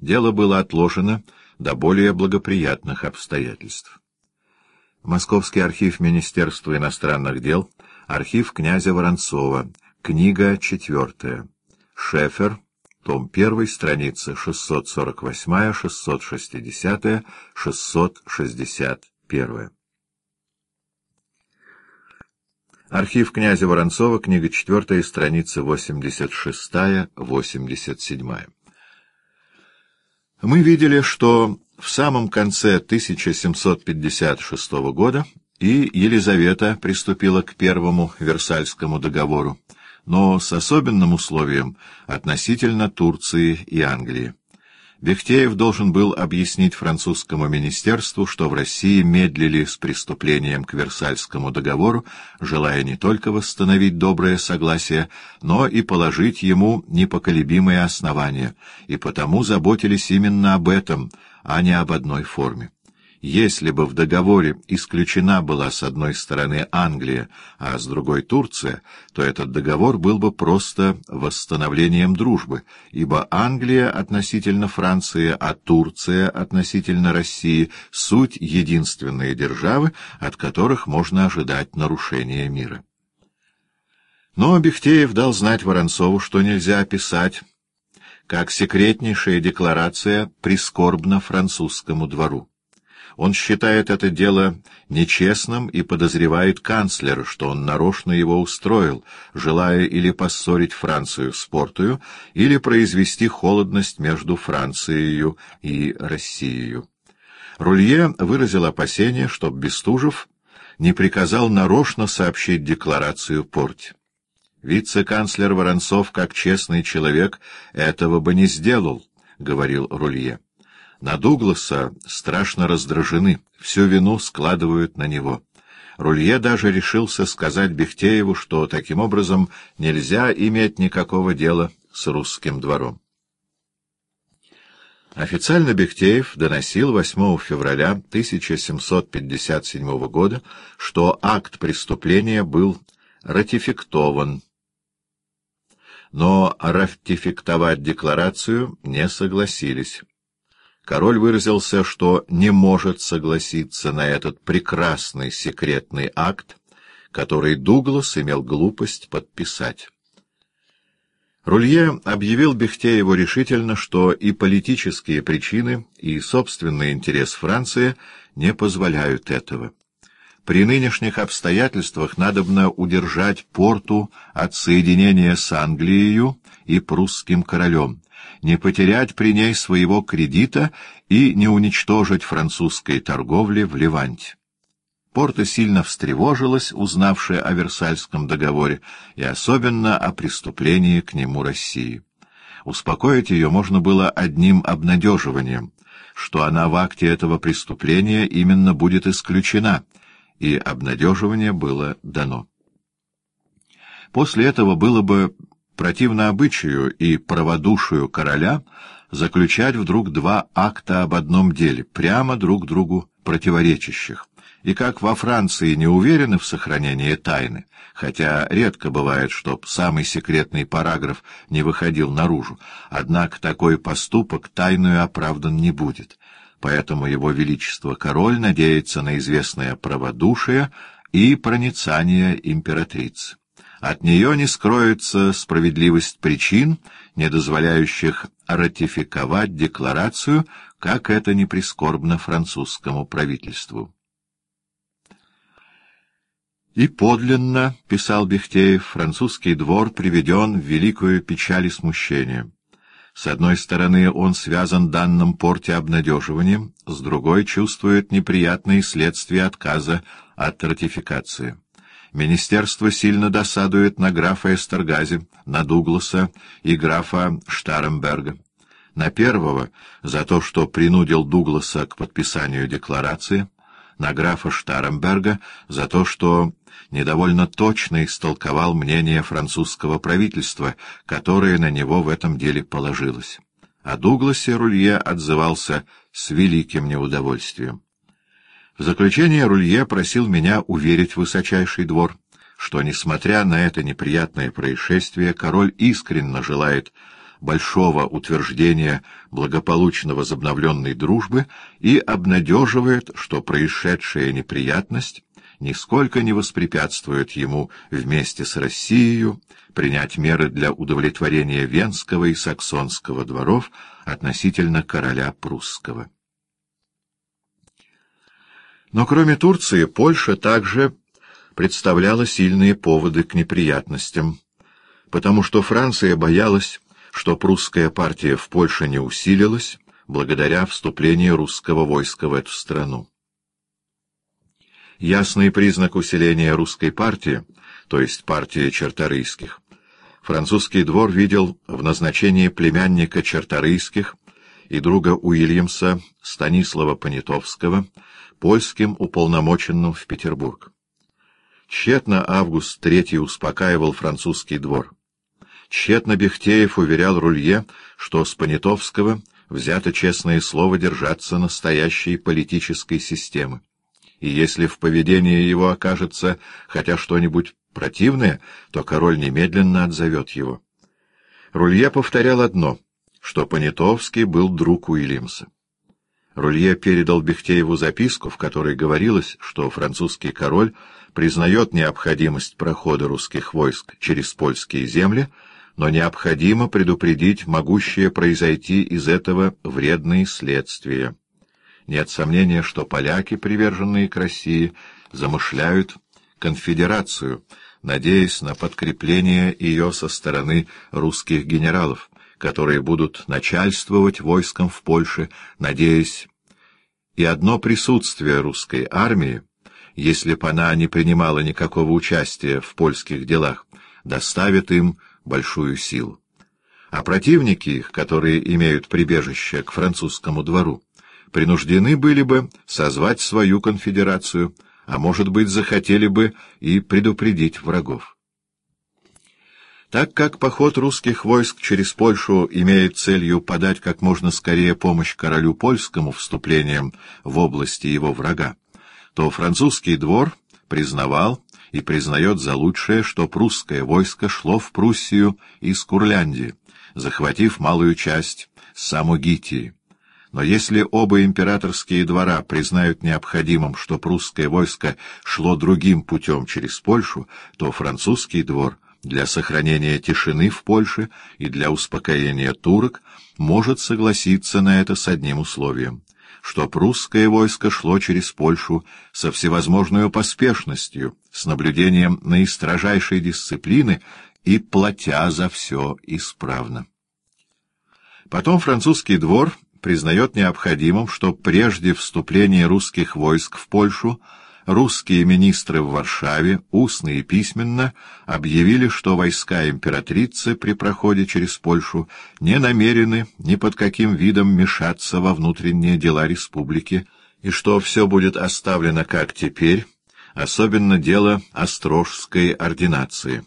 Дело было отложено до более благоприятных обстоятельств. Московский архив Министерства иностранных дел, архив князя Воронцова, книга четвертая. Шефер, том 1, страница 648, 660, 661. Архив князя Воронцова, книга четвертая, страница 86-87. Мы видели, что в самом конце 1756 года и Елизавета приступила к первому Версальскому договору, но с особенным условием относительно Турции и Англии. Бехтеев должен был объяснить французскому министерству, что в России медлили с преступлением к Версальскому договору, желая не только восстановить доброе согласие, но и положить ему непоколебимые основания, и потому заботились именно об этом, а не об одной форме. Если бы в договоре исключена была с одной стороны Англия, а с другой Турция, то этот договор был бы просто восстановлением дружбы, ибо Англия относительно Франции, а Турция относительно России — суть единственные державы, от которых можно ожидать нарушения мира. Но Бехтеев дал знать Воронцову, что нельзя описать, как секретнейшая декларация прискорбна французскому двору. Он считает это дело нечестным и подозревает канцлера, что он нарочно его устроил, желая или поссорить Францию с Портою, или произвести холодность между Францией и Россией. Рулье выразил опасение, что Бестужев не приказал нарочно сообщить декларацию Порте. «Вице-канцлер Воронцов, как честный человек, этого бы не сделал», — говорил Рулье. На Дугласа страшно раздражены, всю вину складывают на него. Рулье даже решился сказать Бехтееву, что таким образом нельзя иметь никакого дела с русским двором. Официально Бехтеев доносил 8 февраля 1757 года, что акт преступления был ратификтован, но ратификтовать декларацию не согласились. Король выразился, что не может согласиться на этот прекрасный секретный акт, который Дуглас имел глупость подписать. Рулье объявил Бехтееву решительно, что и политические причины, и собственный интерес Франции не позволяют этого. При нынешних обстоятельствах надобно удержать порту от соединения с Англией и прусским королем, не потерять при ней своего кредита и не уничтожить французской торговли в Ливанте. Порта сильно встревожилась, узнавшая о Версальском договоре, и особенно о преступлении к нему России. Успокоить ее можно было одним обнадеживанием, что она в акте этого преступления именно будет исключена, и обнадеживание было дано. После этого было бы противно обычаю и праводушию короля заключать вдруг два акта об одном деле, прямо друг другу противоречащих. И как во Франции не уверены в сохранении тайны, хотя редко бывает, чтоб самый секретный параграф не выходил наружу, однако такой поступок тайную оправдан не будет. Поэтому его величество король надеется на известное праводушие и проницание императрицы. От нее не скроется справедливость причин, не дозволяющих ратификовать декларацию, как это не прискорбно французскому правительству. И подлинно, — писал Бехтеев, — французский двор приведен в великую печаль и смущение. С одной стороны, он связан данным порте обнадеживанием, с другой чувствует неприятные следствия отказа от ратификации. Министерство сильно досадует на графа Эстергази, на Дугласа и графа Штаремберга. На первого — за то, что принудил Дугласа к подписанию декларации, на графа Штаремберга — за то, что недовольно точно истолковал мнение французского правительства, которое на него в этом деле положилось. О Дугласе Рулье отзывался с великим неудовольствием. В заключение Рулье просил меня уверить высочайший двор, что, несмотря на это неприятное происшествие, король искренне желает большого утверждения благополучно возобновленной дружбы и обнадеживает, что происшедшая неприятность нисколько не воспрепятствует ему вместе с Россией принять меры для удовлетворения Венского и Саксонского дворов относительно короля прусского. Но кроме Турции, Польша также представляла сильные поводы к неприятностям, потому что Франция боялась, что прусская партия в Польше не усилилась благодаря вступлению русского войска в эту страну. Ясный признак усиления русской партии, то есть партии черторийских, французский двор видел в назначении племянника черторийских и друга Уильямса Станислава Понятовского польским уполномоченным в Петербург. Тщетно Август III успокаивал французский двор. Тщетно Бехтеев уверял Рулье, что с Понятовского взято честное слово держаться настоящей политической системы. И если в поведении его окажется хотя что-нибудь противное, то король немедленно отзовет его. Рулье повторял одно, что Понятовский был друг Уильямса. Рулье передал Бехтееву записку, в которой говорилось, что французский король признает необходимость прохода русских войск через польские земли, но необходимо предупредить могущее произойти из этого вредные следствия. Нет сомнения, что поляки, приверженные к России, замышляют конфедерацию, надеясь на подкрепление ее со стороны русских генералов, которые будут начальствовать войском в Польше, надеясь, и одно присутствие русской армии, если б она не принимала никакого участия в польских делах, доставит им большую силу. А противники их, которые имеют прибежище к французскому двору, принуждены были бы созвать свою конфедерацию, а, может быть, захотели бы и предупредить врагов. Так как поход русских войск через Польшу имеет целью подать как можно скорее помощь королю польскому вступлением в области его врага, то французский двор признавал и признает за лучшее, что прусское войско шло в Пруссию из Курляндии, захватив малую часть Самогитии. Но если оба императорские двора признают необходимым, что прусское войско шло другим путем через Польшу, то французский двор — для сохранения тишины в Польше и для успокоения турок может согласиться на это с одним условием, что прусское войско шло через Польшу со всевозможной поспешностью, с наблюдением наистрожайшей дисциплины и платя за все исправно. Потом французский двор признает необходимым, что прежде вступления русских войск в Польшу русские министры в Варшаве, устно и письменно, объявили, что войска императрицы при проходе через Польшу не намерены ни под каким видом мешаться во внутренние дела республики, и что все будет оставлено как теперь, особенно дело Острожской ординации.